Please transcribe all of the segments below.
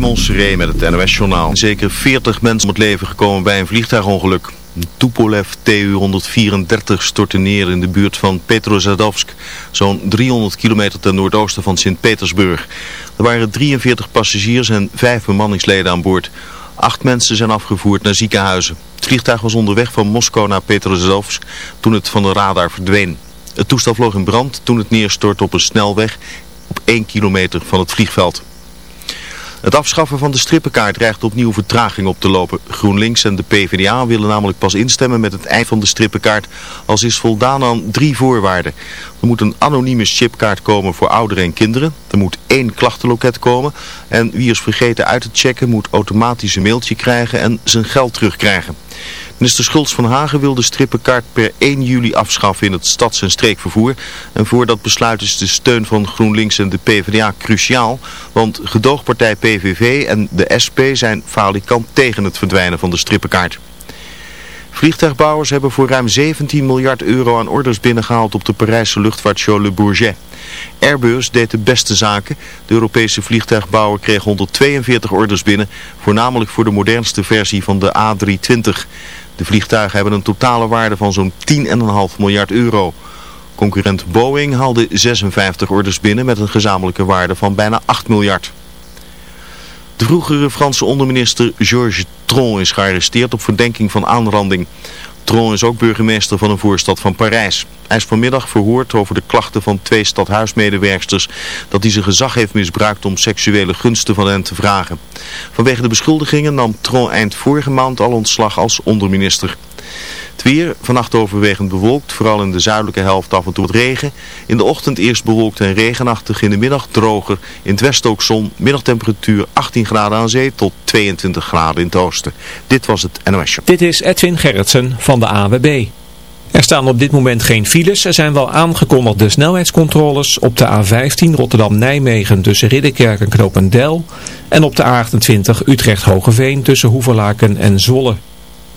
Raymond met het NOS-journaal. Zeker 40 mensen om het leven gekomen bij een vliegtuigongeluk. Een Tupolev Tu-134 stortte neer in de buurt van Petrozadovsk, zo'n 300 kilometer ten noordoosten van Sint-Petersburg. Er waren 43 passagiers en 5 bemanningsleden aan boord. Acht mensen zijn afgevoerd naar ziekenhuizen. Het vliegtuig was onderweg van Moskou naar Petrozadovsk toen het van de radar verdween. Het toestel vloog in brand toen het neerstortte op een snelweg op 1 kilometer van het vliegveld. Het afschaffen van de strippenkaart dreigt opnieuw vertraging op te lopen. GroenLinks en de PvdA willen namelijk pas instemmen met het eind van de strippenkaart als is voldaan aan drie voorwaarden. Er moet een anonieme chipkaart komen voor ouderen en kinderen. Er moet één klachtenloket komen. En wie is vergeten uit te checken moet automatisch een mailtje krijgen en zijn geld terugkrijgen. Minister Schultz van Hagen wil de strippenkaart per 1 juli afschaffen in het stads- en streekvervoer. En voor dat besluit is de steun van GroenLinks en de PvdA cruciaal. Want gedoogpartij PVV en de SP zijn falikant tegen het verdwijnen van de strippenkaart. Vliegtuigbouwers hebben voor ruim 17 miljard euro aan orders binnengehaald op de Parijse luchtvaartshow Le Bourget. Airbus deed de beste zaken. De Europese vliegtuigbouwer kreeg 142 orders binnen, voornamelijk voor de modernste versie van de A320. De vliegtuigen hebben een totale waarde van zo'n 10,5 miljard euro. Concurrent Boeing haalde 56 orders binnen met een gezamenlijke waarde van bijna 8 miljard. De vroegere Franse onderminister Georges Tron is gearresteerd op verdenking van aanranding. Tron is ook burgemeester van een voorstad van Parijs. Hij is vanmiddag verhoord over de klachten van twee stadhuismedewerksters dat hij zijn gezag heeft misbruikt om seksuele gunsten van hen te vragen. Vanwege de beschuldigingen nam Tron eind vorige maand al ontslag als onderminister. Het weer, vannacht overwegend bewolkt, vooral in de zuidelijke helft af en toe wat regen. In de ochtend eerst bewolkt en regenachtig, in de middag droger. In het westen ook zon, middagtemperatuur 18 graden aan zee tot 22 graden in het oosten. Dit was het NOS Show. Dit is Edwin Gerritsen van de AWB. Er staan op dit moment geen files. Er zijn wel aangekondigde snelheidscontroles op de A15 Rotterdam-Nijmegen tussen Ridderkerk en Knopendel. En op de A28 Utrecht-Hogeveen tussen Hoeverlaken en Zwolle.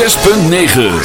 106.9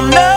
No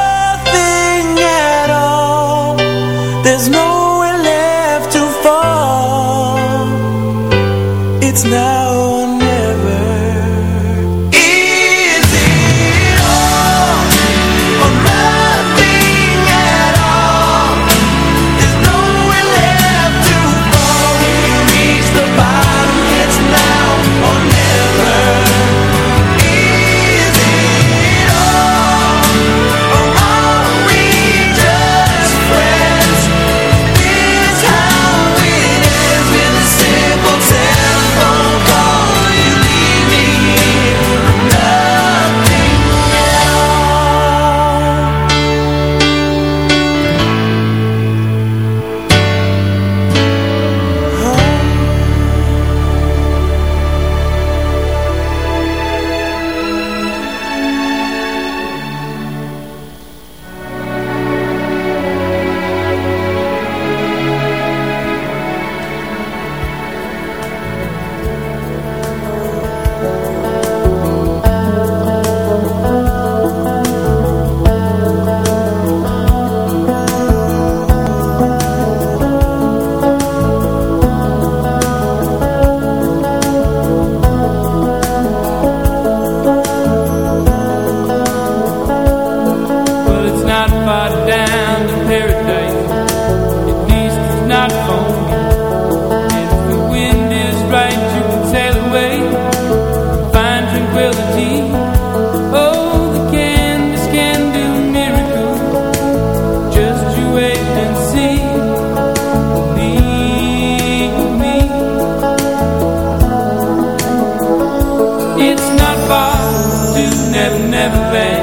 vem.